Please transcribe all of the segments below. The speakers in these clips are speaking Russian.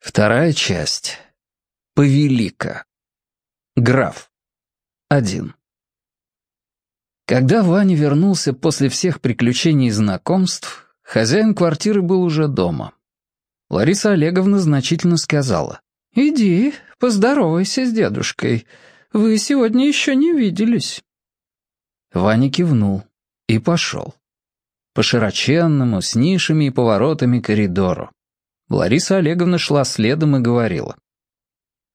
Вторая часть. Повелика. Граф. Один. Когда Ваня вернулся после всех приключений и знакомств, хозяин квартиры был уже дома. Лариса Олеговна значительно сказала. «Иди, поздоровайся с дедушкой. Вы сегодня еще не виделись». Ваня кивнул и пошел. По широченному, с нишами и поворотами коридору. Лариса Олеговна шла следом и говорила.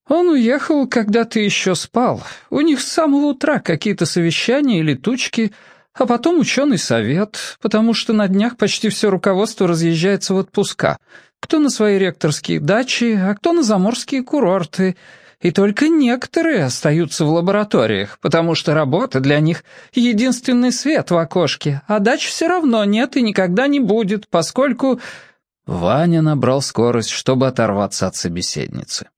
«Он уехал, когда ты еще спал. У них с самого утра какие-то совещания или тучки, а потом ученый совет, потому что на днях почти все руководство разъезжается в отпуска. Кто на свои ректорские дачи, а кто на заморские курорты. И только некоторые остаются в лабораториях, потому что работа для них — единственный свет в окошке, а дач все равно нет и никогда не будет, поскольку Ваня набрал скорость, чтобы оторваться от собеседницы.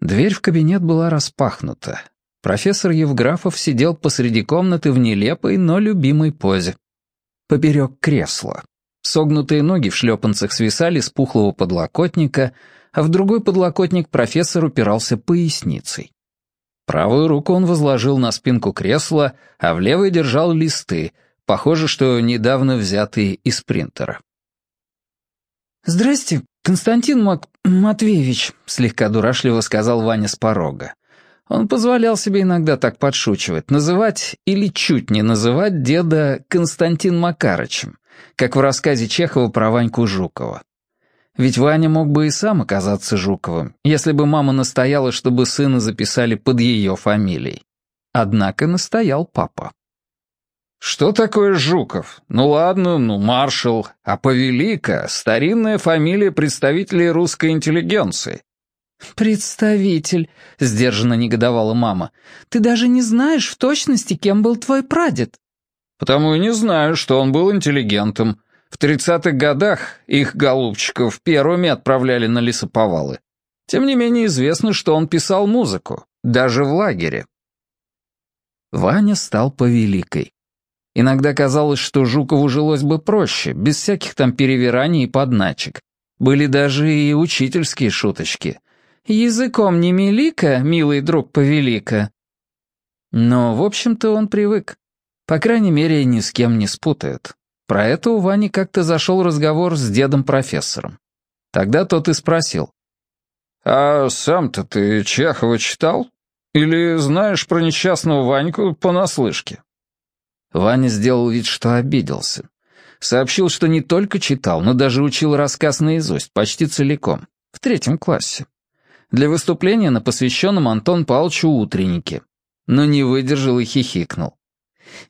Дверь в кабинет была распахнута. Профессор Евграфов сидел посреди комнаты в нелепой, но любимой позе. Поперек кресла. Согнутые ноги в шлепанцах свисали с пухлого подлокотника, а в другой подлокотник профессор упирался поясницей. Правую руку он возложил на спинку кресла, а в левой держал листы, похоже, что недавно взятые из принтера. «Здрасте, Константин Мак... Матвеевич», — слегка дурашливо сказал Ваня с порога. Он позволял себе иногда так подшучивать, называть или чуть не называть деда Константин Макарычем, как в рассказе Чехова про Ваньку Жукова. Ведь Ваня мог бы и сам оказаться Жуковым, если бы мама настояла, чтобы сына записали под ее фамилией. Однако настоял папа. «Что такое Жуков? Ну ладно, ну маршал, а Повелика — старинная фамилия представителей русской интеллигенции». «Представитель», — сдержанно негодовала мама, — «ты даже не знаешь в точности, кем был твой прадед». «Потому и не знаю, что он был интеллигентом. В тридцатых годах их, голубчиков, первыми отправляли на лесоповалы. Тем не менее известно, что он писал музыку, даже в лагере». Ваня стал повеликой. Иногда казалось, что Жукову жилось бы проще, без всяких там перевираний и подначек. Были даже и учительские шуточки. «Языком не мелика, милый друг повелика». Но, в общем-то, он привык. По крайней мере, ни с кем не спутает. Про это у Вани как-то зашел разговор с дедом-профессором. Тогда тот и спросил. «А сам-то ты Чехова читал? Или знаешь про несчастного Ваньку понаслышке?» Ваня сделал вид, что обиделся. Сообщил, что не только читал, но даже учил рассказ наизусть, почти целиком, в третьем классе. Для выступления на посвященном Антон Павловичу утреннике. Но не выдержал и хихикнул.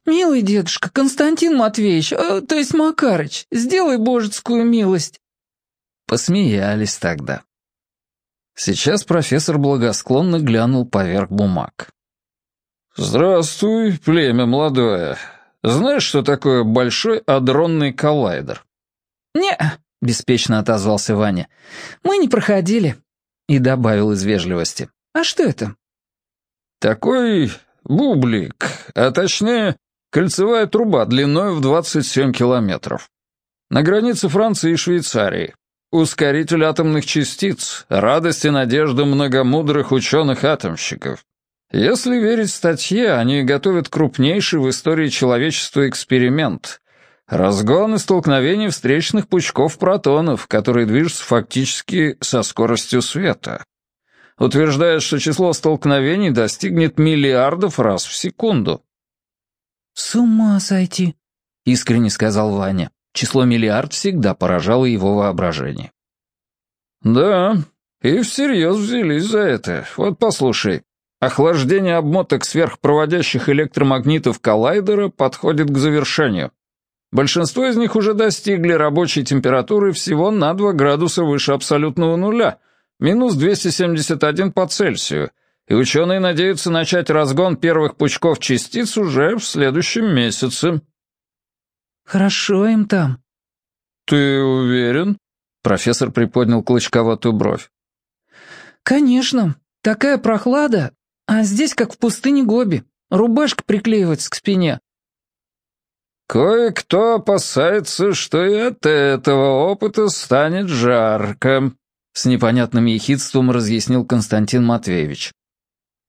«Милый дедушка, Константин Матвеевич, э, то есть Макарыч, сделай божецкую милость». Посмеялись тогда. Сейчас профессор благосклонно глянул поверх бумаг. «Здравствуй, племя молодое. Знаешь, что такое большой адронный коллайдер?» «Не», — беспечно отозвался Ваня. «Мы не проходили». И добавил из вежливости. «А что это?» «Такой бублик, а точнее кольцевая труба длиной в 27 километров. На границе Франции и Швейцарии. Ускоритель атомных частиц, радость и надежда многомудрых ученых-атомщиков. Если верить статье, они готовят крупнейший в истории человечества эксперимент. Разгон и столкновение встречных пучков протонов, которые движутся фактически со скоростью света. Утверждают, что число столкновений достигнет миллиардов раз в секунду. «С ума сойти», — искренне сказал Ваня. Число миллиард всегда поражало его воображение. «Да, и всерьез взялись за это. Вот послушай. Охлаждение обмоток сверхпроводящих электромагнитов коллайдера подходит к завершению. Большинство из них уже достигли рабочей температуры всего на 2 градуса выше абсолютного нуля, минус 271 по Цельсию, и ученые надеются начать разгон первых пучков частиц уже в следующем месяце. «Хорошо им там». «Ты уверен?» Профессор приподнял клочковатую бровь. «Конечно. Такая прохлада, а здесь как в пустыне Гоби. Рубашка приклеивается к спине. Кое-кто опасается, что и от этого опыта станет жарко, — с непонятным ехидством разъяснил Константин Матвеевич.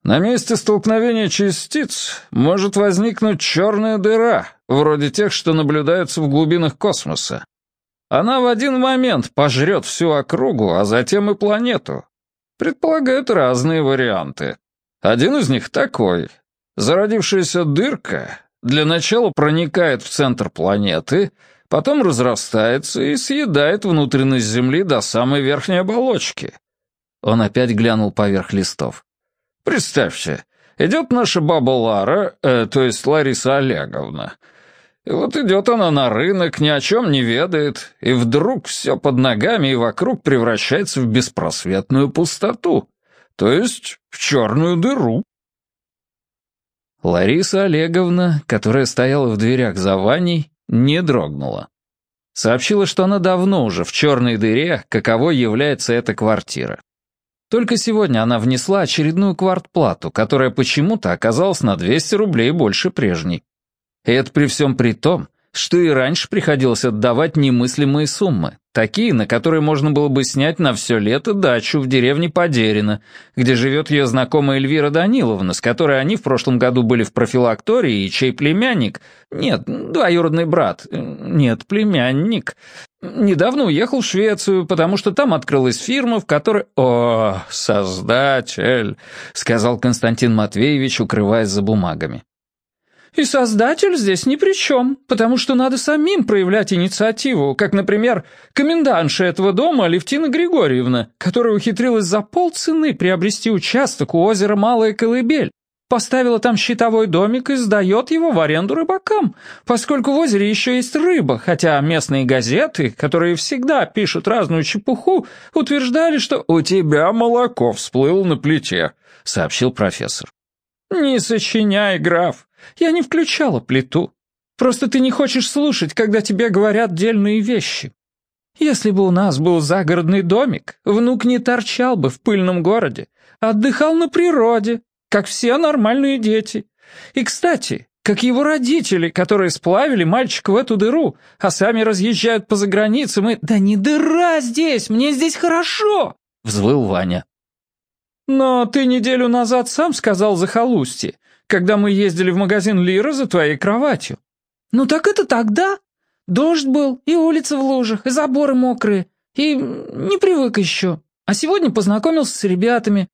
«На месте столкновения частиц может возникнуть черная дыра, вроде тех, что наблюдаются в глубинах космоса. Она в один момент пожрет всю округу, а затем и планету. Предполагают разные варианты. Один из них такой. Зародившаяся дырка для начала проникает в центр планеты, потом разрастается и съедает внутренность Земли до самой верхней оболочки. Он опять глянул поверх листов. Представьте, идет наша баба Лара, э, то есть Лариса Олеговна, и вот идет она на рынок, ни о чем не ведает, и вдруг все под ногами и вокруг превращается в беспросветную пустоту, то есть в черную дыру. Лариса Олеговна, которая стояла в дверях за Ваней, не дрогнула. Сообщила, что она давно уже в черной дыре, каковой является эта квартира. Только сегодня она внесла очередную квартплату, которая почему-то оказалась на 200 рублей больше прежней. И это при всем при том, что и раньше приходилось отдавать немыслимые суммы, такие, на которые можно было бы снять на все лето дачу в деревне Подерина, где живет ее знакомая Эльвира Даниловна, с которой они в прошлом году были в профилактории, и чей племянник, нет, двоюродный брат, нет, племянник, недавно уехал в Швецию, потому что там открылась фирма, в которой... «О, создатель!» — сказал Константин Матвеевич, укрываясь за бумагами. И создатель здесь ни при чем, потому что надо самим проявлять инициативу, как, например, комендантша этого дома Алевтина Григорьевна, которая ухитрилась за полцены приобрести участок у озера Малая Колыбель, поставила там щитовой домик и сдает его в аренду рыбакам, поскольку в озере еще есть рыба, хотя местные газеты, которые всегда пишут разную чепуху, утверждали, что «у тебя молоко всплыло на плите», — сообщил профессор. «Не сочиняй, граф. Я не включала плиту. Просто ты не хочешь слушать, когда тебе говорят дельные вещи. Если бы у нас был загородный домик, внук не торчал бы в пыльном городе, а отдыхал на природе, как все нормальные дети. И, кстати, как его родители, которые сплавили мальчика в эту дыру, а сами разъезжают по заграницам и... «Да не дыра здесь, мне здесь хорошо!» — взвыл Ваня. «Но ты неделю назад сам сказал захолустье, когда мы ездили в магазин Лира за твоей кроватью». «Ну так это тогда. Дождь был, и улица в лужах, и заборы мокрые, и не привык еще. А сегодня познакомился с ребятами.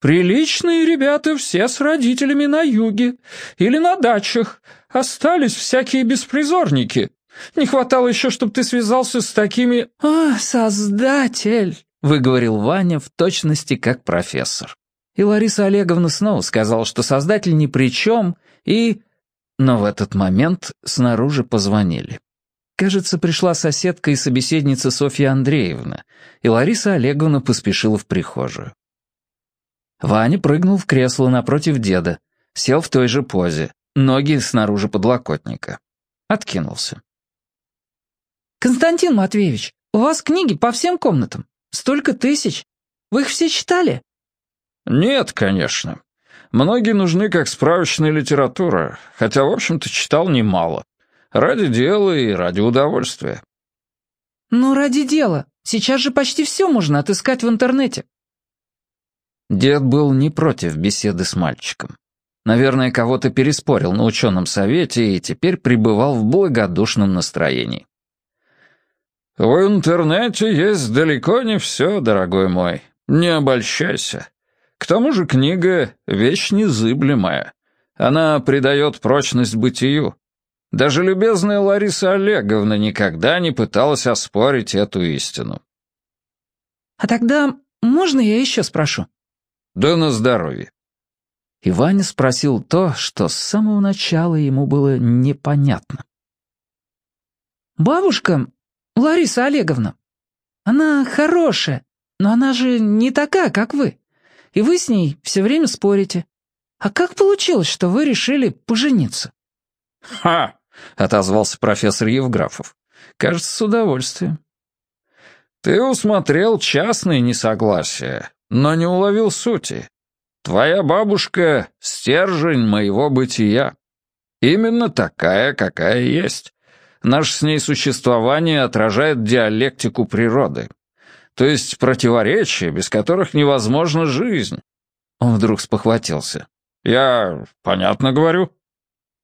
Приличные ребята все с родителями на юге или на дачах. Остались всякие беспризорники. Не хватало еще, чтобы ты связался с такими... «А, создатель!» — выговорил Ваня в точности как профессор. И Лариса Олеговна снова сказала, что создатель ни при чем, и... Но в этот момент снаружи позвонили. Кажется, пришла соседка и собеседница Софья Андреевна, и Лариса Олеговна поспешила в прихожую. Ваня прыгнул в кресло напротив деда, сел в той же позе, ноги снаружи подлокотника. Откинулся. «Константин Матвеевич, у вас книги по всем комнатам. Столько тысяч. Вы их все читали?» «Нет, конечно. Многие нужны как справочная литература, хотя, в общем-то, читал немало. Ради дела и ради удовольствия». «Ну, ради дела. Сейчас же почти все можно отыскать в интернете». Дед был не против беседы с мальчиком. Наверное, кого-то переспорил на ученом совете и теперь пребывал в благодушном настроении. «В интернете есть далеко не все, дорогой мой. Не обольщайся. К тому же книга — вещь незыблемая. Она придает прочность бытию. Даже любезная Лариса Олеговна никогда не пыталась оспорить эту истину. «А тогда можно я еще спрошу?» «Да на здоровье». И Ваня спросил то, что с самого начала ему было непонятно. «Бабушка, Лариса Олеговна, она хорошая, но она же не такая, как вы и вы с ней все время спорите. А как получилось, что вы решили пожениться?» «Ха!» — отозвался профессор Евграфов. «Кажется, с удовольствием». «Ты усмотрел частные несогласия, но не уловил сути. Твоя бабушка — стержень моего бытия. Именно такая, какая есть. Наше с ней существование отражает диалектику природы. То есть противоречия, без которых невозможна жизнь». Он вдруг спохватился. «Я понятно говорю?»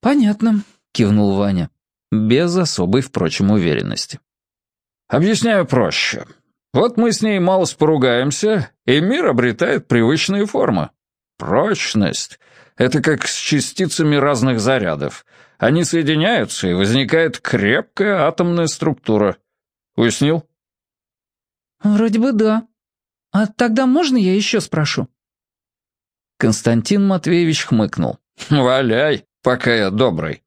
«Понятно», — кивнул Ваня, без особой, впрочем, уверенности. «Объясняю проще. Вот мы с ней малость поругаемся, и мир обретает привычные формы. Прочность — это как с частицами разных зарядов. Они соединяются, и возникает крепкая атомная структура. Уяснил?» «Вроде бы да. А тогда можно я еще спрошу?» Константин Матвеевич хмыкнул. «Валяй, пока я добрый».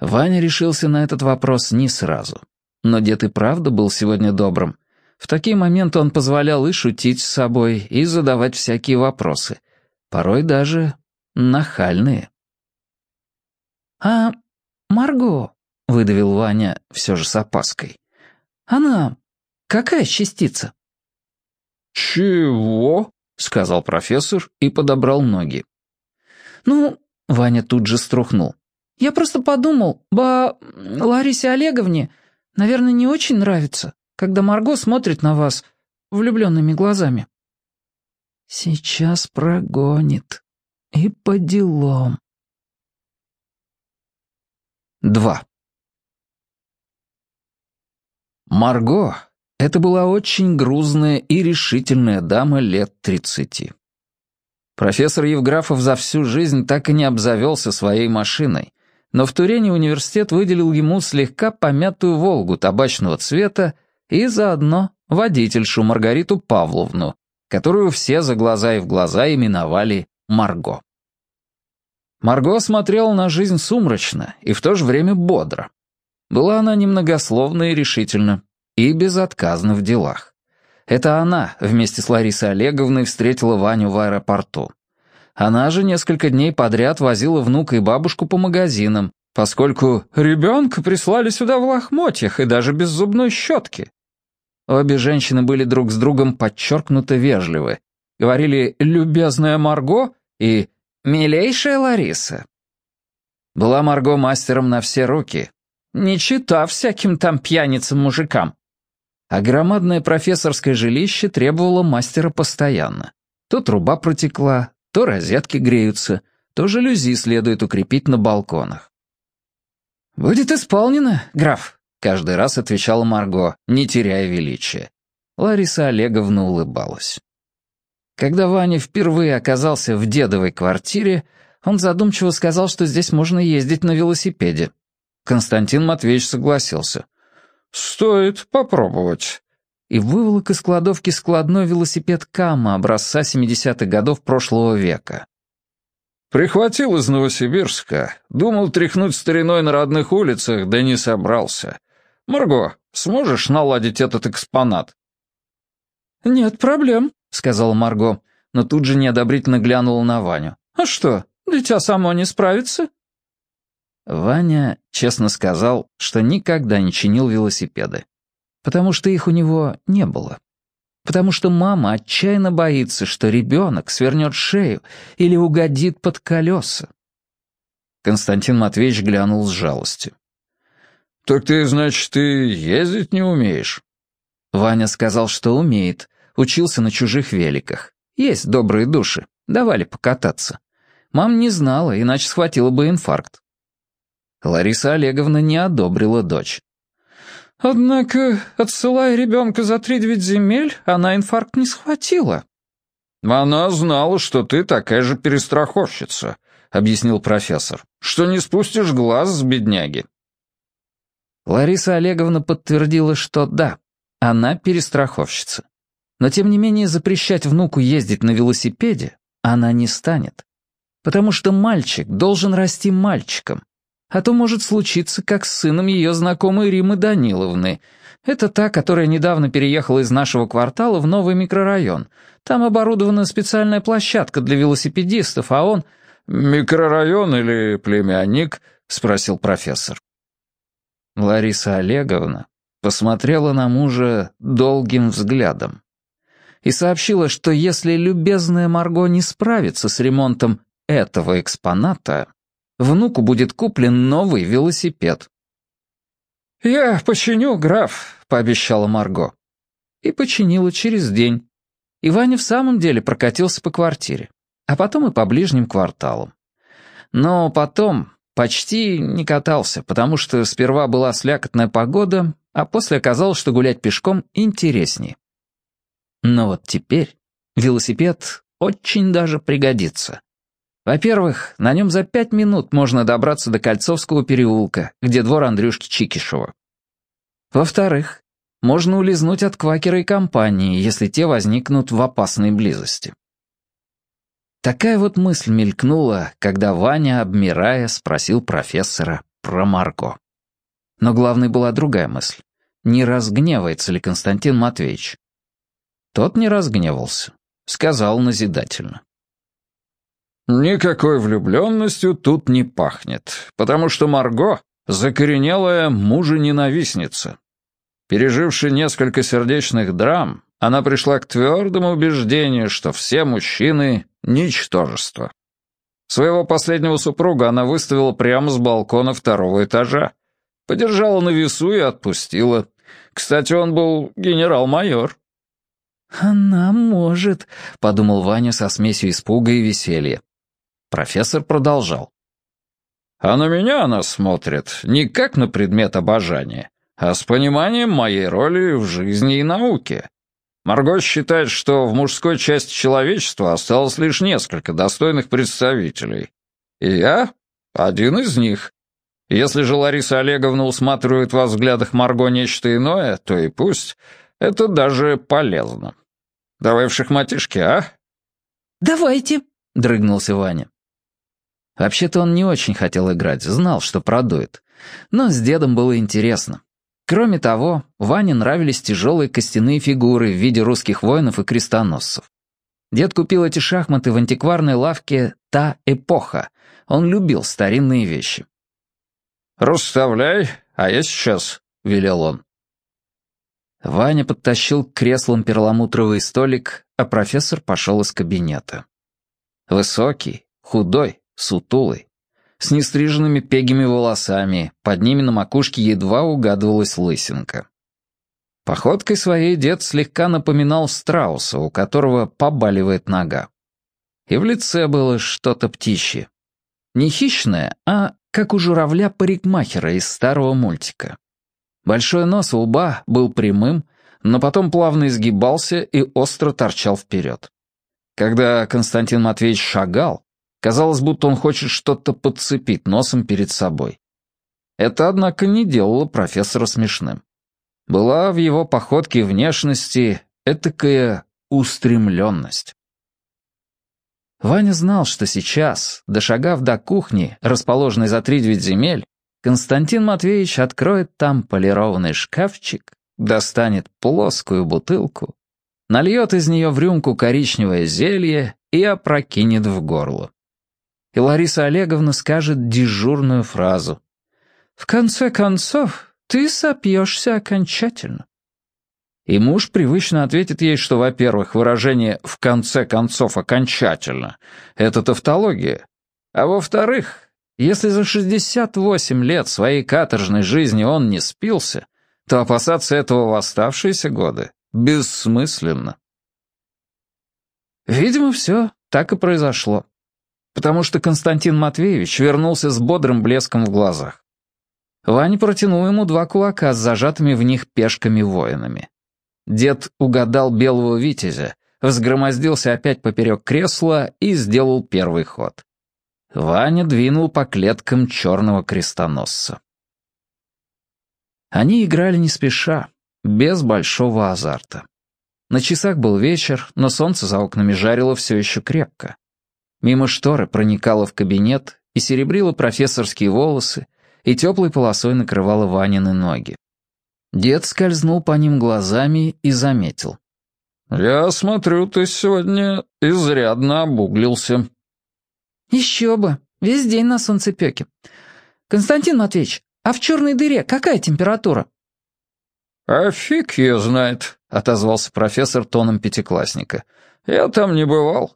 Ваня решился на этот вопрос не сразу. Но дед и правда был сегодня добрым. В такие моменты он позволял и шутить с собой, и задавать всякие вопросы. Порой даже нахальные. «А Марго», — выдавил Ваня все же с опаской, — «она какая частица?» «Чего?» — сказал профессор и подобрал ноги. «Ну...» — Ваня тут же струхнул. «Я просто подумал, ба... Ларисе Олеговне, наверное, не очень нравится, когда Марго смотрит на вас влюбленными глазами». «Сейчас прогонит. И по делам». Два. Марго — это была очень грузная и решительная дама лет тридцати. Профессор Евграфов за всю жизнь так и не обзавелся своей машиной, но в Турене университет выделил ему слегка помятую «Волгу» табачного цвета и заодно водительшу Маргариту Павловну, которую все за глаза и в глаза именовали Марго. Марго смотрела на жизнь сумрачно и в то же время бодро. Была она немногословна и решительна, и безотказна в делах. Это она вместе с Ларисой Олеговной встретила Ваню в аэропорту. Она же несколько дней подряд возила внука и бабушку по магазинам, поскольку ребенка прислали сюда в лохмотьях и даже без зубной щетки. Обе женщины были друг с другом подчеркнуто вежливы. Говорили «любезная Марго» и «Милейшая Лариса». Была Марго мастером на все руки, не чита всяким там пьяницам-мужикам. А громадное профессорское жилище требовало мастера постоянно. То труба протекла, то розетки греются, то жалюзи следует укрепить на балконах. «Будет исполнено, граф», — каждый раз отвечала Марго, не теряя величия. Лариса Олеговна улыбалась. Когда Ваня впервые оказался в дедовой квартире, он задумчиво сказал, что здесь можно ездить на велосипеде. Константин Матвеевич согласился. «Стоит попробовать». И выволок из кладовки складной велосипед Кама образца 70-х годов прошлого века. «Прихватил из Новосибирска. Думал тряхнуть стариной на родных улицах, да не собрался. Марго, сможешь наладить этот экспонат?» «Нет проблем», — сказала Марго, но тут же неодобрительно глянула на Ваню. «А что, дитя само не справится?» Ваня честно сказал, что никогда не чинил велосипеды, потому что их у него не было. Потому что мама отчаянно боится, что ребенок свернет шею или угодит под колеса. Константин Матвеевич глянул с жалостью. «Так ты, значит, ты ездить не умеешь?» Ваня сказал, что умеет, Учился на чужих великах. Есть добрые души. Давали покататься. Мам не знала, иначе схватила бы инфаркт. Лариса Олеговна не одобрила дочь. «Однако, отсылая ребенка за три девять земель, она инфаркт не схватила». «Она знала, что ты такая же перестраховщица», — объяснил профессор, «что не спустишь глаз с бедняги». Лариса Олеговна подтвердила, что да, она перестраховщица. Но тем не менее запрещать внуку ездить на велосипеде она не станет. Потому что мальчик должен расти мальчиком. А то может случиться, как с сыном ее знакомой Римы Даниловны. Это та, которая недавно переехала из нашего квартала в новый микрорайон. Там оборудована специальная площадка для велосипедистов, а он... «Микрорайон или племянник?» — спросил профессор. Лариса Олеговна посмотрела на мужа долгим взглядом и сообщила, что если любезная Марго не справится с ремонтом этого экспоната, внуку будет куплен новый велосипед. «Я починю, граф», — пообещала Марго. и починила через день. И Ваня в самом деле прокатился по квартире, а потом и по ближним кварталам. Но потом почти не катался, потому что сперва была слякотная погода, а после оказалось, что гулять пешком интереснее. Но вот теперь велосипед очень даже пригодится. Во-первых, на нем за пять минут можно добраться до Кольцовского переулка, где двор Андрюшки Чикишева. Во-вторых, можно улизнуть от квакера и компании, если те возникнут в опасной близости. Такая вот мысль мелькнула, когда Ваня, обмирая, спросил профессора про Марго. Но главной была другая мысль. Не разгневается ли Константин Матвеевич? Тот не разгневался. Сказал назидательно. «Никакой влюбленностью тут не пахнет, потому что Марго — закоренелая мужа-ненавистница. Переживши несколько сердечных драм, она пришла к твердому убеждению, что все мужчины — ничтожество. Своего последнего супруга она выставила прямо с балкона второго этажа. Подержала на весу и отпустила. Кстати, он был генерал-майор. «Она может», — подумал Ваня со смесью испуга и веселья. Профессор продолжал. «А на меня она смотрит не как на предмет обожания, а с пониманием моей роли в жизни и науке. Марго считает, что в мужской части человечества осталось лишь несколько достойных представителей. И я один из них. Если же Лариса Олеговна усматривает в взглядах Марго нечто иное, то и пусть. Это даже полезно. Давай в шахматишки, а?» «Давайте», — дрыгнулся Ваня. Вообще-то он не очень хотел играть, знал, что продует. Но с дедом было интересно. Кроме того, Ване нравились тяжелые костяные фигуры в виде русских воинов и крестоносцев. Дед купил эти шахматы в антикварной лавке «Та эпоха». Он любил старинные вещи. «Расставляй, а я сейчас», — велел он. Ваня подтащил к креслам перламутровый столик, а профессор пошел из кабинета. Высокий, худой, сутулый, с нестриженными пегими волосами, под ними на макушке едва угадывалась лысинка. Походкой своей дед слегка напоминал страуса, у которого побаливает нога. И в лице было что-то птичье. Не хищное, а как у журавля-парикмахера из старого мультика. Большой нос у лба был прямым, но потом плавно изгибался и остро торчал вперед. Когда Константин Матвеевич шагал, Казалось, будто он хочет что-то подцепить носом перед собой. Это, однако, не делало профессора смешным. Была в его походке и внешности этакая устремленность. Ваня знал, что сейчас, дошагав до кухни, расположенной за три девять земель, Константин Матвеевич откроет там полированный шкафчик, достанет плоскую бутылку, нальет из нее в рюмку коричневое зелье и опрокинет в горло и Лариса Олеговна скажет дежурную фразу. «В конце концов, ты сопьешься окончательно». И муж привычно ответит ей, что, во-первых, выражение «в конце концов окончательно» — это тавтология, а во-вторых, если за 68 лет своей каторжной жизни он не спился, то опасаться этого в оставшиеся годы бессмысленно. Видимо, все так и произошло потому что Константин Матвеевич вернулся с бодрым блеском в глазах. Ваня протянул ему два кулака с зажатыми в них пешками-воинами. Дед угадал белого витязя, взгромоздился опять поперек кресла и сделал первый ход. Ваня двинул по клеткам черного крестоносца. Они играли не спеша, без большого азарта. На часах был вечер, но солнце за окнами жарило все еще крепко. Мимо шторы проникала в кабинет и серебрила профессорские волосы, и теплой полосой накрывала Ванины ноги. Дед скользнул по ним глазами и заметил. «Я смотрю, ты сегодня изрядно обуглился». «Еще бы, весь день на солнцепеке. Константин Матвеевич, а в черной дыре какая температура?» «А фиг ее знает», — отозвался профессор тоном пятиклассника. «Я там не бывал.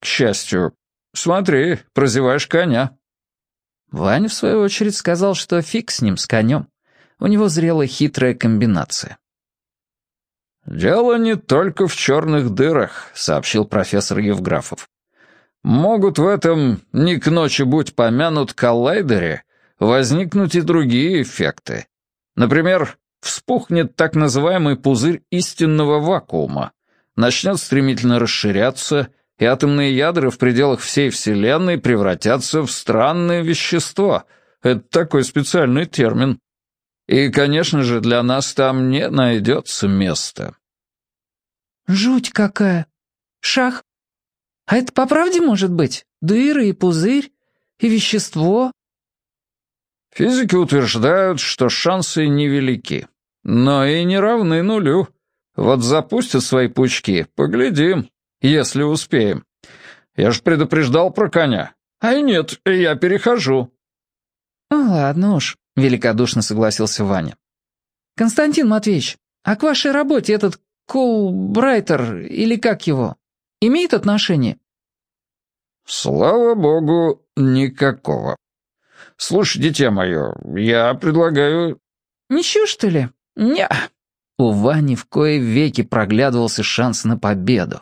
К счастью, Смотри, прозеваешь коня». Ваня, в свою очередь, сказал, что фиг с ним, с конем. У него зрела хитрая комбинация. «Дело не только в черных дырах», — сообщил профессор Евграфов. «Могут в этом «не к ночи будь помянут» коллайдере возникнуть и другие эффекты. Например, вспухнет так называемый пузырь истинного вакуума, начнет стремительно расширяться, и атомные ядра в пределах всей Вселенной превратятся в странное вещество. Это такой специальный термин. И, конечно же, для нас там не найдется места. Жуть какая. Шах. А это по правде может быть? Дыры и пузырь? И вещество? Физики утверждают, что шансы невелики, но и не равны нулю. Вот запустят свои пучки, поглядим, если успеем. Я ж предупреждал про коня. А нет, я перехожу. Ну ладно уж, великодушно согласился Ваня. Константин Матвеевич, а к вашей работе этот Кулбрайтер, или как его, имеет отношение? Слава богу, никакого. Слушай, дитя мое, я предлагаю... Ничего, что ли? Не. У Вани в кое веки проглядывался шанс на победу.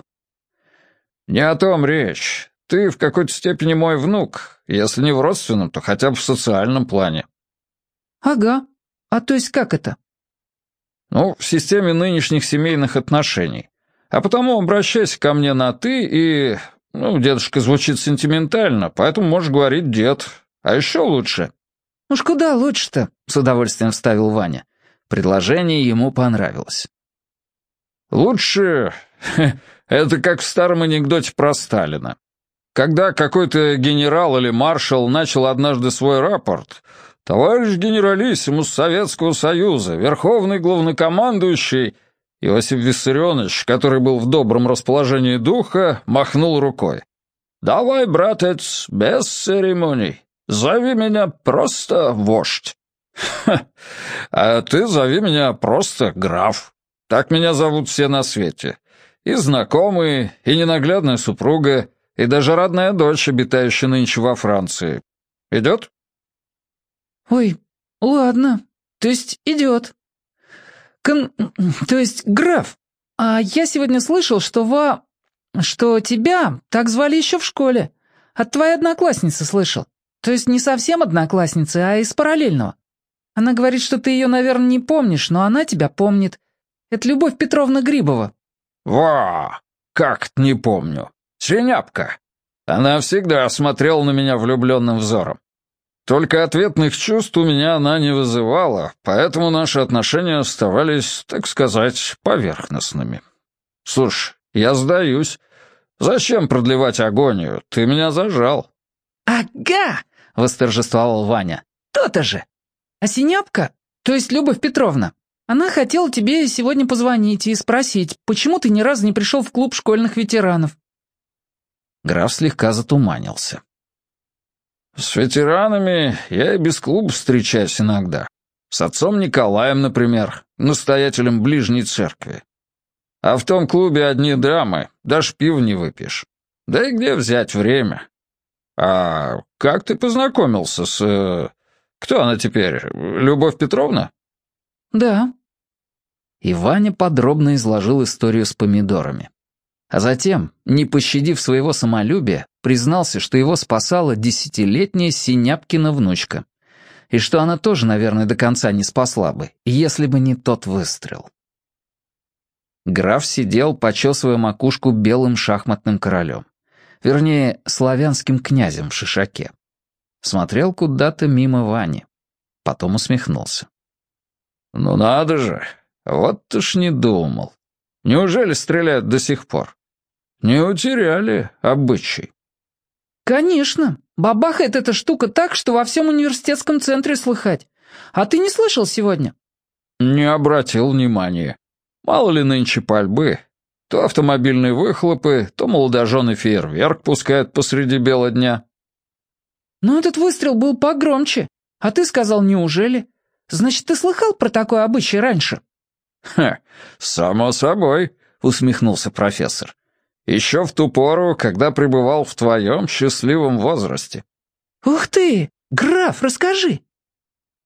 Не о том речь. Ты в какой-то степени мой внук. Если не в родственном, то хотя бы в социальном плане. Ага. А то есть как это? Ну, в системе нынешних семейных отношений. А потому обращайся ко мне на «ты» и... Ну, дедушка звучит сентиментально, поэтому можешь говорить «дед». А еще лучше. «Уж куда лучше-то?» — с удовольствием вставил Ваня. Предложение ему понравилось. «Лучше... Это как в старом анекдоте про Сталина. Когда какой-то генерал или маршал начал однажды свой рапорт, товарищ генералиссимус Советского Союза, верховный главнокомандующий Иосиф Виссарионович, который был в добром расположении духа, махнул рукой. «Давай, братец, без церемоний. Зови меня просто вождь. А ты зови меня просто граф. Так меня зовут все на свете. И знакомые, и ненаглядная супруга, и даже родная дочь, обитающая нынче во Франции. Идет? Ой, ладно. То есть идет. Кон... То есть граф. А я сегодня слышал, что ва... Что тебя так звали еще в школе. От твоей одноклассницы слышал. То есть не совсем одноклассницы, а из параллельного. Она говорит, что ты ее, наверное, не помнишь, но она тебя помнит. Это Любовь Петровна Грибова». «Ва! Как не помню. Свиняпка. Она всегда смотрела на меня влюбленным взором. Только ответных чувств у меня она не вызывала, поэтому наши отношения оставались, так сказать, поверхностными. Слушай, я сдаюсь. Зачем продлевать агонию? Ты меня зажал. «Ага!» — восторжествовал Ваня. «То-то же! А Синявка, то есть Любовь Петровна, она хотела тебе сегодня позвонить и спросить, почему ты ни разу не пришел в клуб школьных ветеранов?» Граф слегка затуманился. «С ветеранами я и без клуба встречаюсь иногда. С отцом Николаем, например, настоятелем ближней церкви. А в том клубе одни драмы, даже пив не выпьешь. Да и где взять время? «А как ты познакомился с... Э, кто она теперь? Любовь Петровна?» «Да». И Ваня подробно изложил историю с помидорами. А затем, не пощадив своего самолюбия, признался, что его спасала десятилетняя Синяпкина внучка. И что она тоже, наверное, до конца не спасла бы, если бы не тот выстрел. Граф сидел, почесывая макушку белым шахматным королем вернее, славянским князем в Шишаке. Смотрел куда-то мимо Вани. Потом усмехнулся. «Ну надо же! Вот ты ж не думал. Неужели стреляют до сих пор? Не утеряли обычай?» «Конечно. Бабахает эта штука так, что во всем университетском центре слыхать. А ты не слышал сегодня?» «Не обратил внимания. Мало ли нынче пальбы. То автомобильные выхлопы, то молодожены фейерверк пускают посреди бела дня. Но этот выстрел был погромче. А ты сказал, неужели? Значит, ты слыхал про такой обычай раньше? Ха, само собой, усмехнулся профессор. Еще в ту пору, когда пребывал в твоем счастливом возрасте. Ух ты! Граф, расскажи.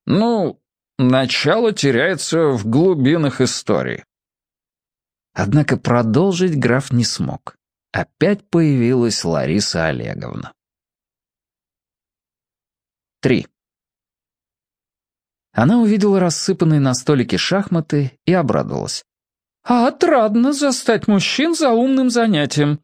Ну, начало теряется в глубинах истории. Однако продолжить граф не смог. Опять появилась Лариса Олеговна. 3. Она увидела рассыпанные на столике шахматы и обрадовалась. «А отрадно застать мужчин за умным занятием.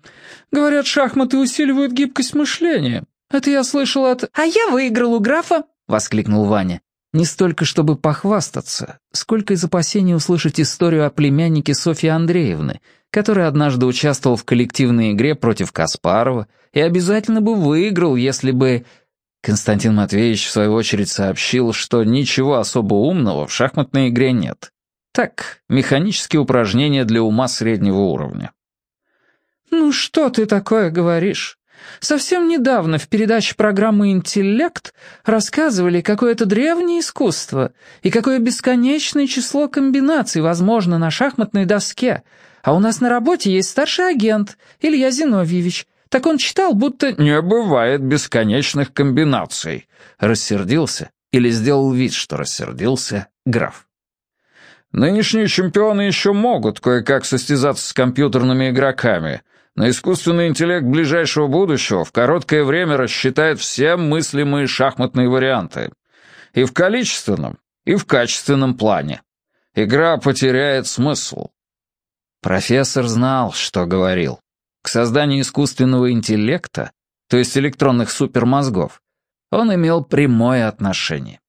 Говорят, шахматы усиливают гибкость мышления. Это я слышал от...» «А я выиграл у графа!» — воскликнул Ваня. Не столько, чтобы похвастаться, сколько из опасения услышать историю о племяннике Софьи Андреевны, который однажды участвовал в коллективной игре против Каспарова и обязательно бы выиграл, если бы... Константин Матвеевич в свою очередь сообщил, что ничего особо умного в шахматной игре нет. Так, механические упражнения для ума среднего уровня. «Ну что ты такое говоришь? Совсем недавно в передаче программы «Интеллект» рассказывали, какое это древнее искусство и какое бесконечное число комбинаций возможно на шахматной доске. А у нас на работе есть старший агент, Илья Зиновьевич. Так он читал, будто... «Не бывает бесконечных комбинаций», — рассердился или сделал вид, что рассердился граф. «Нынешние чемпионы еще могут кое-как состязаться с компьютерными игроками», но искусственный интеллект ближайшего будущего в короткое время рассчитает все мыслимые шахматные варианты. И в количественном, и в качественном плане. Игра потеряет смысл. Профессор знал, что говорил. К созданию искусственного интеллекта, то есть электронных супермозгов, он имел прямое отношение.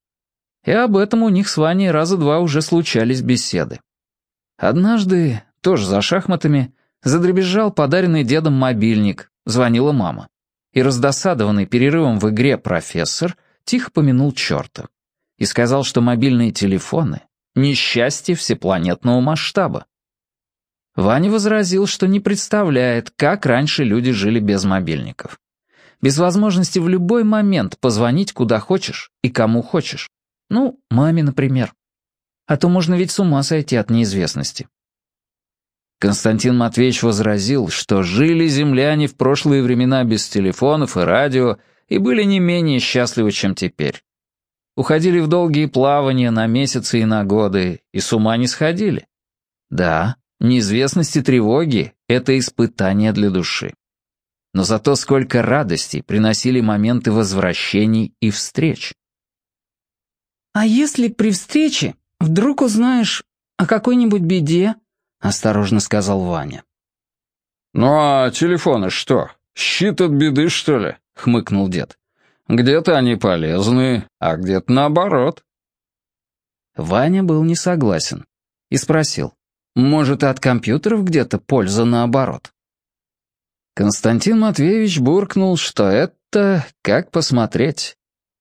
И об этом у них с Ваней раза два уже случались беседы. Однажды, тоже за шахматами, Задребезжал подаренный дедом мобильник, звонила мама. И раздосадованный перерывом в игре профессор тихо помянул черта. И сказал, что мобильные телефоны — несчастье всепланетного масштаба. Ваня возразил, что не представляет, как раньше люди жили без мобильников. Без возможности в любой момент позвонить куда хочешь и кому хочешь. Ну, маме, например. А то можно ведь с ума сойти от неизвестности. Константин Матвеевич возразил, что жили земляне в прошлые времена без телефонов и радио и были не менее счастливы, чем теперь. Уходили в долгие плавания на месяцы и на годы, и с ума не сходили. Да, неизвестность и тревоги — это испытание для души. Но зато сколько радостей приносили моменты возвращений и встреч. «А если при встрече вдруг узнаешь о какой-нибудь беде, — осторожно сказал Ваня. «Ну а телефоны что, щит от беды, что ли?» — хмыкнул дед. «Где-то они полезны, а где-то наоборот». Ваня был не согласен и спросил, «Может, от компьютеров где-то польза наоборот?» Константин Матвеевич буркнул, что это как посмотреть.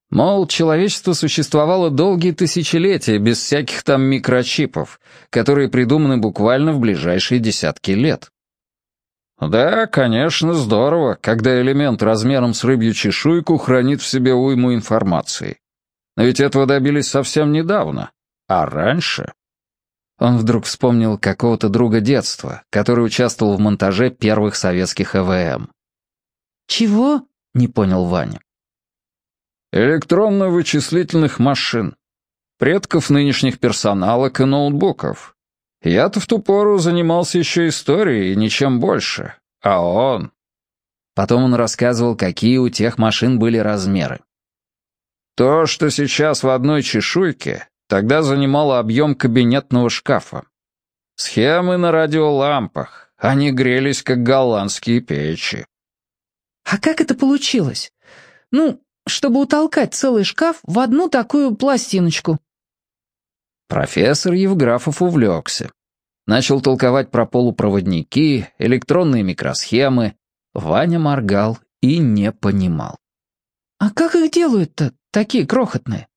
Мол, человечество существовало долгие тысячелетия без всяких там микрочипов, которые придуманы буквально в ближайшие десятки лет. Да, конечно, здорово, когда элемент размером с рыбью чешуйку хранит в себе уйму информации. Но ведь этого добились совсем недавно. А раньше... Он вдруг вспомнил какого-то друга детства, который участвовал в монтаже первых советских ЭВМ. «Чего?» — не понял Ваня. Электронно-вычислительных машин. Предков нынешних персоналок и ноутбуков. Я-то в ту пору занимался еще историей и ничем больше. А он... Потом он рассказывал, какие у тех машин были размеры. То, что сейчас в одной чешуйке, тогда занимало объем кабинетного шкафа. Схемы на радиолампах. Они грелись, как голландские печи. «А как это получилось? Ну, чтобы утолкать целый шкаф в одну такую пластиночку». Профессор Евграфов увлекся. Начал толковать про полупроводники, электронные микросхемы. Ваня моргал и не понимал. «А как их делают-то, такие крохотные?»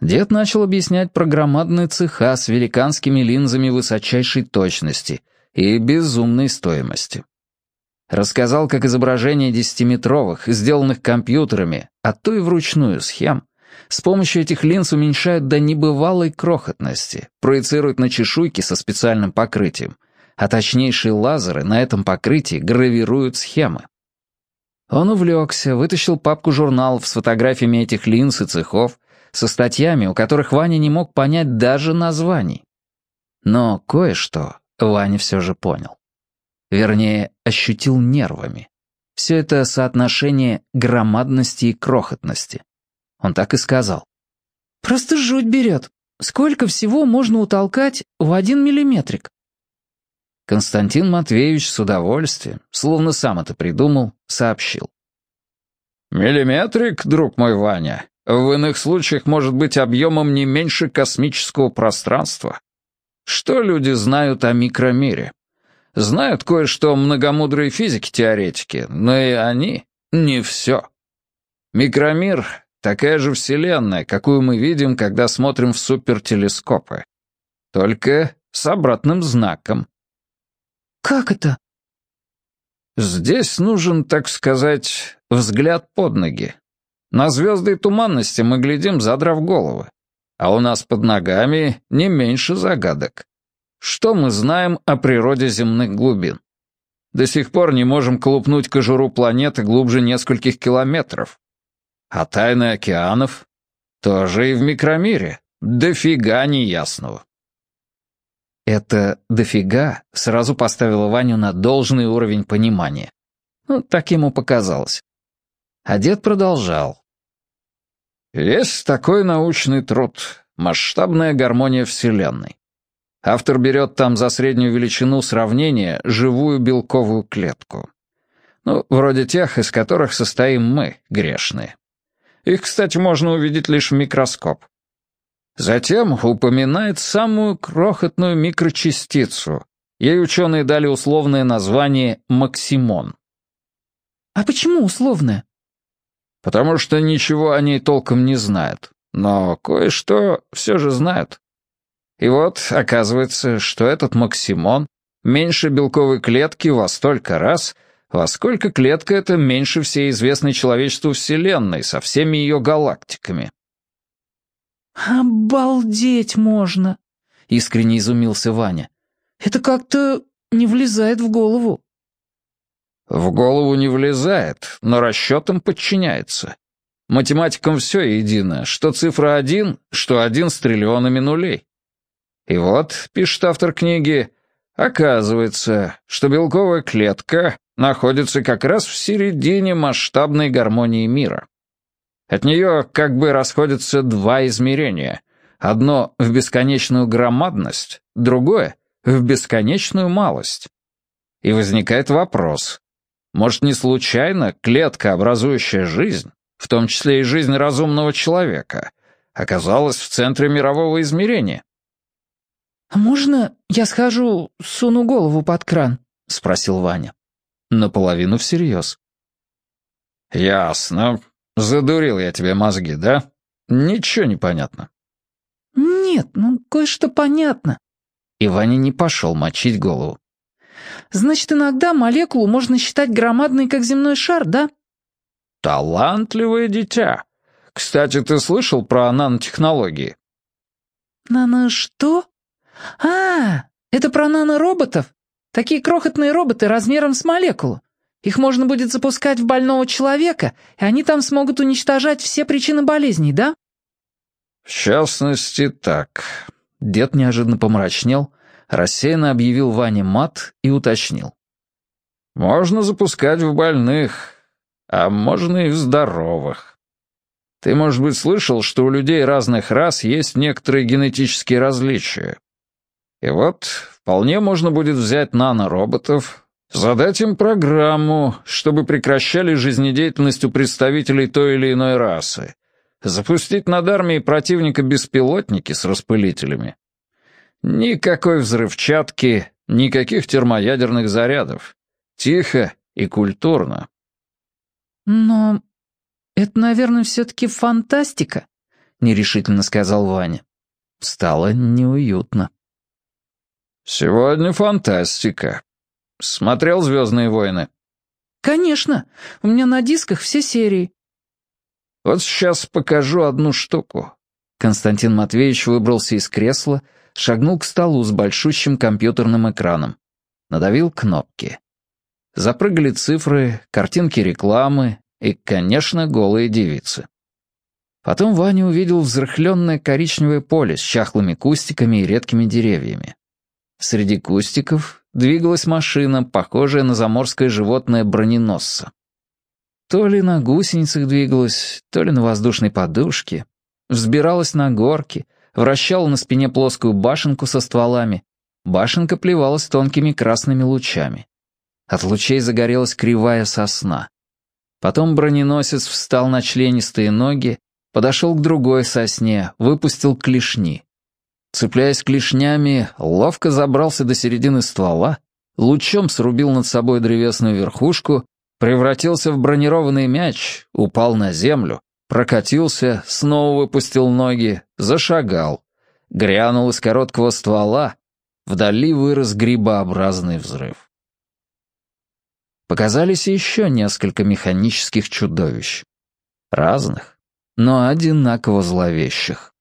Дед начал объяснять про громадные цеха с великанскими линзами высочайшей точности и безумной стоимости. Рассказал, как изображения десятиметровых, сделанных компьютерами, а то и вручную схем, с помощью этих линз уменьшают до небывалой крохотности, проецируют на чешуйки со специальным покрытием, а точнейшие лазеры на этом покрытии гравируют схемы. Он увлекся, вытащил папку журналов с фотографиями этих линз и цехов, со статьями, у которых Ваня не мог понять даже названий. Но кое-что Ваня все же понял. Вернее, ощутил нервами. Все это соотношение громадности и крохотности. Он так и сказал. «Просто жуть берет. Сколько всего можно утолкать в один миллиметрик?» Константин Матвеевич с удовольствием, словно сам это придумал, сообщил. «Миллиметрик, друг мой Ваня, в иных случаях может быть объемом не меньше космического пространства. Что люди знают о микромире? Знают кое-что многомудрые физики-теоретики, но и они — не все. Микромир — такая же вселенная, какую мы видим, когда смотрим в супертелескопы. Только с обратным знаком. «Как это?» Здесь нужен, так сказать, взгляд под ноги. На звезды и туманности мы глядим, задрав головы. А у нас под ногами не меньше загадок. Что мы знаем о природе земных глубин? До сих пор не можем колупнуть кожуру планеты глубже нескольких километров. А тайны океанов? Тоже и в микромире. Дофига неясного. Это «дофига» сразу поставило Ваню на должный уровень понимания. Ну, так ему показалось. А дед продолжал. Есть такой научный труд «Масштабная гармония Вселенной». Автор берет там за среднюю величину сравнения живую белковую клетку. Ну, вроде тех, из которых состоим мы, грешные. Их, кстати, можно увидеть лишь в микроскоп. Затем упоминает самую крохотную микрочастицу. Ей ученые дали условное название «максимон». «А почему условное?» «Потому что ничего о ней толком не знают. Но кое-что все же знают. И вот оказывается, что этот максимон меньше белковой клетки во столько раз, во сколько клетка эта меньше всей известной человечеству Вселенной со всеми ее галактиками. «Обалдеть можно!» — искренне изумился Ваня. «Это как-то не влезает в голову». «В голову не влезает, но расчетам подчиняется. Математикам все едино, что цифра один, что один с триллионами нулей. И вот, пишет автор книги, оказывается, что белковая клетка находится как раз в середине масштабной гармонии мира. От нее как бы расходятся два измерения. Одно в бесконечную громадность, другое в бесконечную малость. И возникает вопрос. Может, не случайно клетка, образующая жизнь, в том числе и жизнь разумного человека, оказалась в центре мирового измерения? «А можно я схожу, суну голову под кран?» — спросил Ваня. Наполовину всерьез. «Ясно. Задурил я тебе мозги, да? Ничего не понятно. Нет, ну кое-что понятно. И Ваня не пошел мочить голову. Значит, иногда молекулу можно считать громадной, как земной шар, да? Талантливое дитя. Кстати, ты слышал про нанотехнологии? Нано что? А, это про нанороботов? Такие крохотные роботы размером с молекулу. Их можно будет запускать в больного человека, и они там смогут уничтожать все причины болезней, да?» «В частности, так». Дед неожиданно помрачнел, рассеянно объявил Ване мат и уточнил. «Можно запускать в больных, а можно и в здоровых. Ты, может быть, слышал, что у людей разных рас есть некоторые генетические различия. И вот вполне можно будет взять нанороботов, Задать им программу, чтобы прекращали жизнедеятельность у представителей той или иной расы. Запустить над армией противника беспилотники с распылителями. Никакой взрывчатки, никаких термоядерных зарядов. Тихо и культурно. «Но это, наверное, все-таки фантастика», — нерешительно сказал Ваня. Стало неуютно. «Сегодня фантастика», Смотрел «Звездные войны»?» «Конечно. У меня на дисках все серии». «Вот сейчас покажу одну штуку». Константин Матвеевич выбрался из кресла, шагнул к столу с большущим компьютерным экраном. Надавил кнопки. Запрыгали цифры, картинки рекламы и, конечно, голые девицы. Потом Ваня увидел взрыхленное коричневое поле с чахлыми кустиками и редкими деревьями. Среди кустиков двигалась машина, похожая на заморское животное броненосца. То ли на гусеницах двигалась, то ли на воздушной подушке. Взбиралась на горки, вращала на спине плоскую башенку со стволами. Башенка плевалась тонкими красными лучами. От лучей загорелась кривая сосна. Потом броненосец встал на членистые ноги, подошел к другой сосне, выпустил клешни. Цепляясь клешнями, ловко забрался до середины ствола, лучом срубил над собой древесную верхушку, превратился в бронированный мяч, упал на землю, прокатился, снова выпустил ноги, зашагал, грянул из короткого ствола, вдали вырос грибообразный взрыв. Показались еще несколько механических чудовищ. Разных, но одинаково зловещих.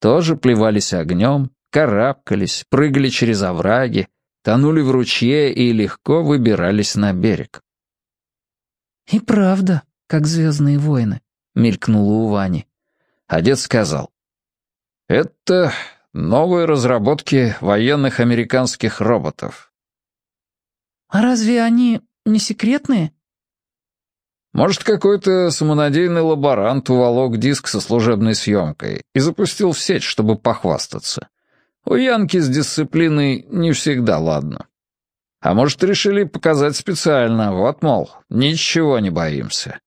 Тоже плевались огнем, карабкались, прыгали через овраги, тонули в ручье и легко выбирались на берег. «И правда, как звездные войны», — мелькнуло у Вани. А дед сказал, «Это новые разработки военных американских роботов». «А разве они не секретные?» Может, какой-то самонадеянный лаборант уволок диск со служебной съемкой и запустил в сеть, чтобы похвастаться. У Янки с дисциплиной не всегда ладно. А может, решили показать специально, вот, мол, ничего не боимся.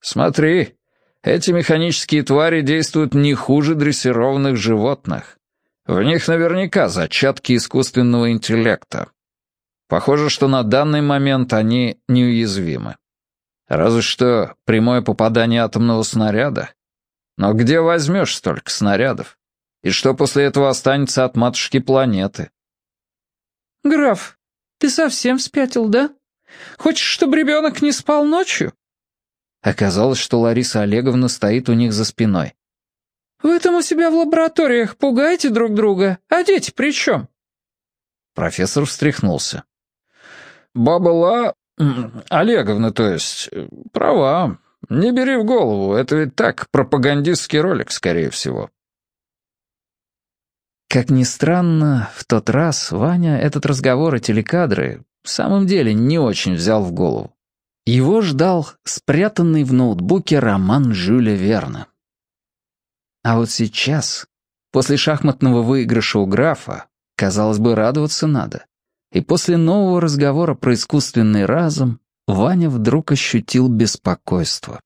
Смотри, эти механические твари действуют не хуже дрессированных животных. В них наверняка зачатки искусственного интеллекта. Похоже, что на данный момент они неуязвимы. Разве что прямое попадание атомного снаряда. Но где возьмешь столько снарядов? И что после этого останется от матушки планеты? «Граф, ты совсем спятил, да? Хочешь, чтобы ребенок не спал ночью?» Оказалось, что Лариса Олеговна стоит у них за спиной. «Вы там у себя в лабораториях пугаете друг друга, а дети при чем?» Профессор встряхнулся. «Баба Ла Олеговна, то есть, права. Не бери в голову, это ведь так, пропагандистский ролик, скорее всего. Как ни странно, в тот раз Ваня этот разговор и телекадры в самом деле не очень взял в голову. Его ждал спрятанный в ноутбуке роман Жюля Верна. А вот сейчас, после шахматного выигрыша у графа, казалось бы, радоваться надо. И после нового разговора про искусственный разум Ваня вдруг ощутил беспокойство.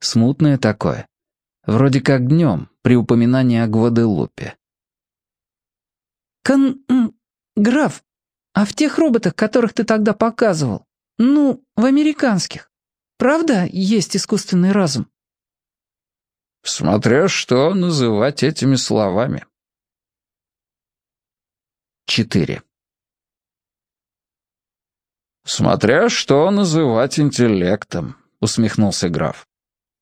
Смутное такое. Вроде как днем, при упоминании о Гваделупе. «Кон... граф, а в тех роботах, которых ты тогда показывал, ну, в американских, правда есть искусственный разум?» «Смотря что называть этими словами». Четыре. «Смотря что называть интеллектом», — усмехнулся граф.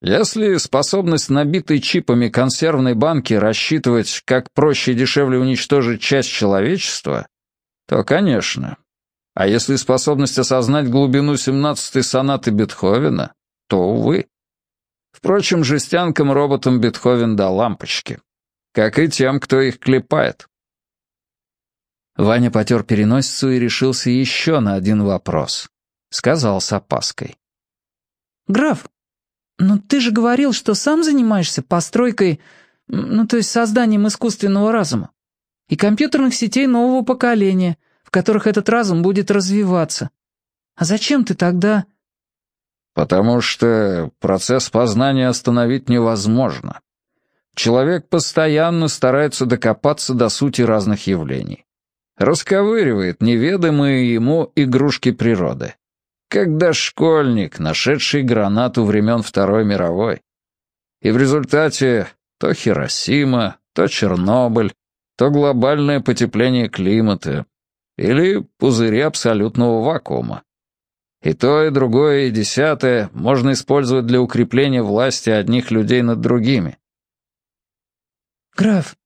«Если способность набитой чипами консервной банки рассчитывать, как проще и дешевле уничтожить часть человечества, то, конечно. А если способность осознать глубину семнадцатой сонаты Бетховена, то, увы. Впрочем, жестянкам-роботам Бетховен до лампочки. Как и тем, кто их клепает. Ваня потер переносицу и решился еще на один вопрос. Сказал с опаской. «Граф, ну ты же говорил, что сам занимаешься постройкой, ну то есть созданием искусственного разума и компьютерных сетей нового поколения, которых этот разум будет развиваться. А зачем ты тогда...» «Потому что процесс познания остановить невозможно. Человек постоянно старается докопаться до сути разных явлений расковыривает неведомые ему игрушки природы. Как дошкольник, нашедший гранату времен Второй мировой. И в результате то Хиросима, то Чернобыль, то глобальное потепление климата или пузыри абсолютного вакуума. И то, и другое, и десятое можно использовать для укрепления власти одних людей над другими. «Граф,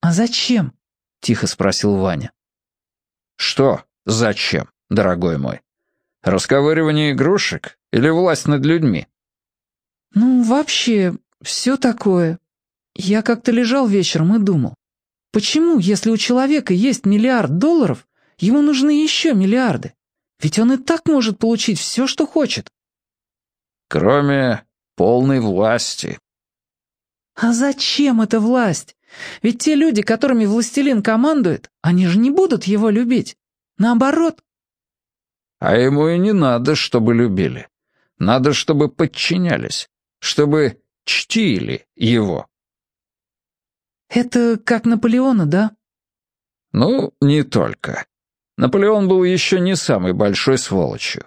а зачем?» — тихо спросил Ваня. Что? Зачем, дорогой мой? Расковыривание игрушек или власть над людьми? Ну, вообще, все такое. Я как-то лежал вечером и думал. Почему, если у человека есть миллиард долларов, ему нужны еще миллиарды? Ведь он и так может получить все, что хочет. Кроме полной власти. А зачем эта власть? Ведь те люди, которыми властелин командует, они же не будут его любить. Наоборот. А ему и не надо, чтобы любили. Надо, чтобы подчинялись, чтобы чтили его. Это как Наполеона, да? Ну, не только. Наполеон был еще не самой большой сволочью.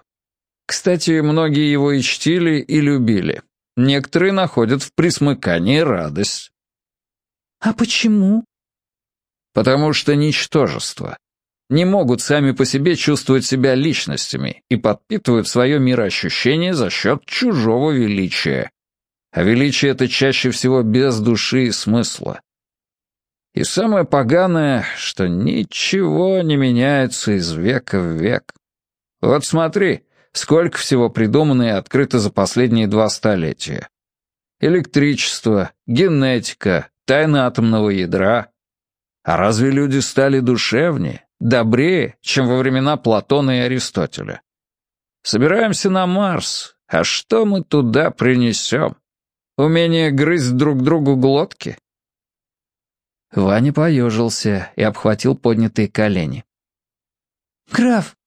Кстати, многие его и чтили, и любили. Некоторые находят в присмыкании радость. А почему? Потому что ничтожество. Не могут сами по себе чувствовать себя личностями и подпитывают свое мироощущение за счет чужого величия. А величие это чаще всего без души и смысла. И самое поганое, что ничего не меняется из века в век. Вот смотри, сколько всего придумано и открыто за последние два столетия. Электричество, генетика, тайна атомного ядра. А разве люди стали душевнее, добрее, чем во времена Платона и Аристотеля? Собираемся на Марс, а что мы туда принесем? Умение грызть друг другу глотки? Ваня поежился и обхватил поднятые колени. «Граф,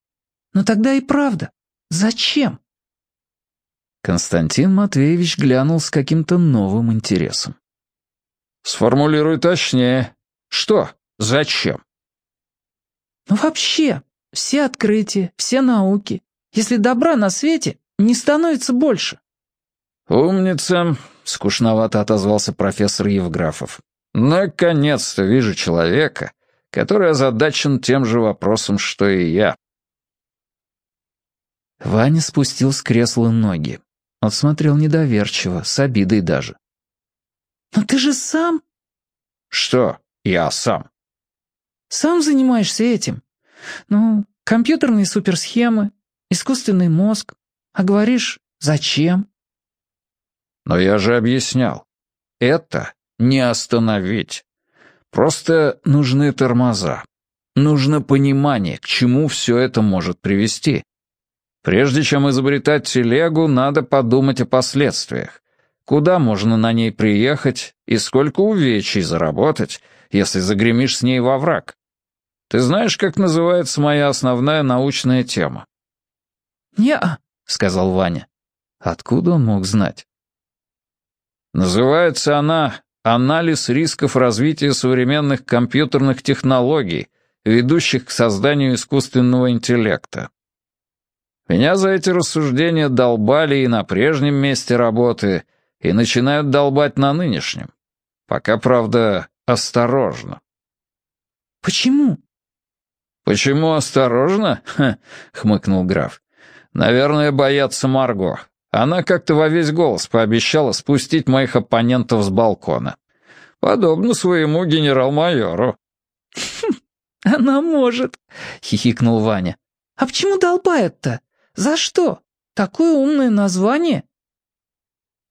ну тогда и правда. Зачем?» Константин Матвеевич глянул с каким-то новым интересом. «Сформулируй точнее. Что? Зачем?» «Ну вообще, все открытия, все науки. Если добра на свете, не становится больше». «Умница», — скучновато отозвался профессор Евграфов. Наконец-то вижу человека, который озадачен тем же вопросом, что и я. Ваня спустил с кресла ноги. Он смотрел недоверчиво, с обидой даже. «Но ты же сам...» «Что я сам?» «Сам занимаешься этим. Ну, компьютерные суперсхемы, искусственный мозг. А говоришь, зачем?» «Но я же объяснял. Это не остановить. Просто нужны тормоза. Нужно понимание, к чему все это может привести. Прежде чем изобретать телегу, надо подумать о последствиях. Куда можно на ней приехать и сколько увечий заработать, если загремишь с ней во враг? Ты знаешь, как называется моя основная научная тема? «Не-а», сказал Ваня. Откуда он мог знать? Называется она анализ рисков развития современных компьютерных технологий, ведущих к созданию искусственного интеллекта. Меня за эти рассуждения долбали и на прежнем месте работы, и начинают долбать на нынешнем. Пока, правда, осторожно. «Почему?» «Почему осторожно?» — хмыкнул граф. «Наверное, боятся Марго. Она как-то во весь голос пообещала спустить моих оппонентов с балкона. Подобно своему генерал-майору. «Хм, «Она может», — хихикнул Ваня. «А почему долбает-то? За что? Такое умное название?»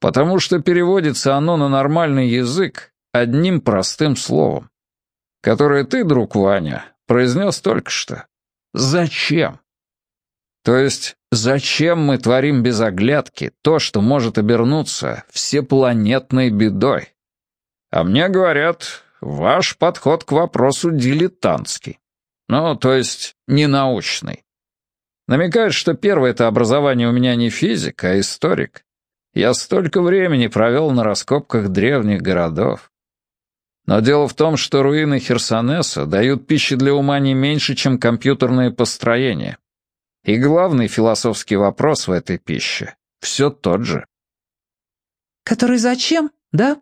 «Потому что переводится оно на нормальный язык одним простым словом, которое ты, друг Ваня, произнес только что. Зачем?» То есть, зачем мы творим без оглядки то, что может обернуться всепланетной бедой? А мне говорят, ваш подход к вопросу дилетантский. Ну, то есть, ненаучный. Намекают, что первое это образование у меня не физик, а историк. Я столько времени провел на раскопках древних городов. Но дело в том, что руины Херсонеса дают пищи для ума не меньше, чем компьютерные построения. И главный философский вопрос в этой пище все тот же. «Который зачем, да?»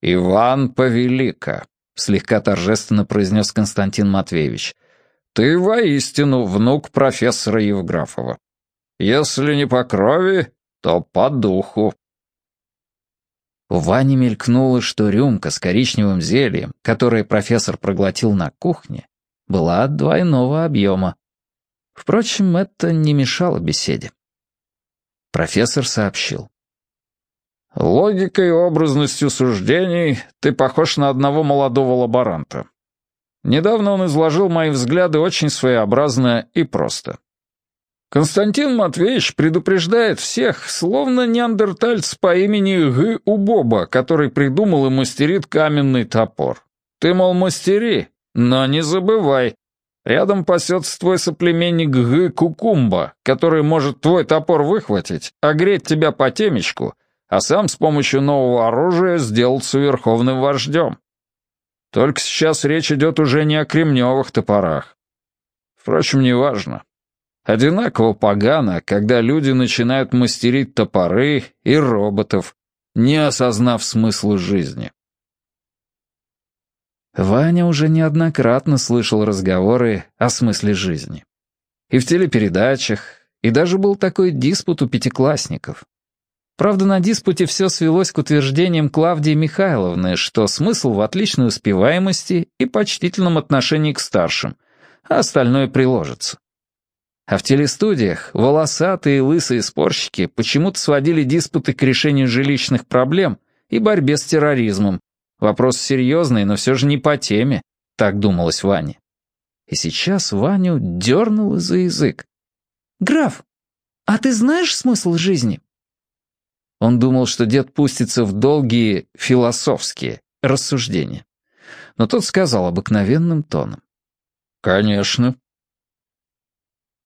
«Иван Повелика», — слегка торжественно произнес Константин Матвеевич. «Ты воистину внук профессора Евграфова. Если не по крови, то по духу». У Вани мелькнуло, что рюмка с коричневым зельем, которое профессор проглотил на кухне, была двойного объема. Впрочем, это не мешало беседе. Профессор сообщил. Логикой и образностью суждений ты похож на одного молодого лаборанта. Недавно он изложил мои взгляды очень своеобразно и просто. Константин Матвеевич предупреждает всех, словно неандертальц по имени Г. Убоба, который придумал и мастерит каменный топор. Ты, мол, мастери, но не забывай, рядом пасется твой соплеменник Г. Кукумба, который может твой топор выхватить, огреть тебя по темечку — а сам с помощью нового оружия сделался верховным вождем. Только сейчас речь идет уже не о кремневых топорах. Впрочем, неважно. Одинаково погано, когда люди начинают мастерить топоры и роботов, не осознав смысла жизни. Ваня уже неоднократно слышал разговоры о смысле жизни. И в телепередачах, и даже был такой диспут у пятиклассников. Правда, на диспуте все свелось к утверждениям Клавдии Михайловны, что смысл в отличной успеваемости и почтительном отношении к старшим, а остальное приложится. А в телестудиях волосатые и лысые спорщики почему-то сводили диспуты к решению жилищных проблем и борьбе с терроризмом. Вопрос серьезный, но все же не по теме, так думалось Ване. И сейчас Ваню дернуло за язык. «Граф, а ты знаешь смысл жизни?» Он думал, что дед пустится в долгие философские рассуждения. Но тот сказал обыкновенным тоном. «Конечно.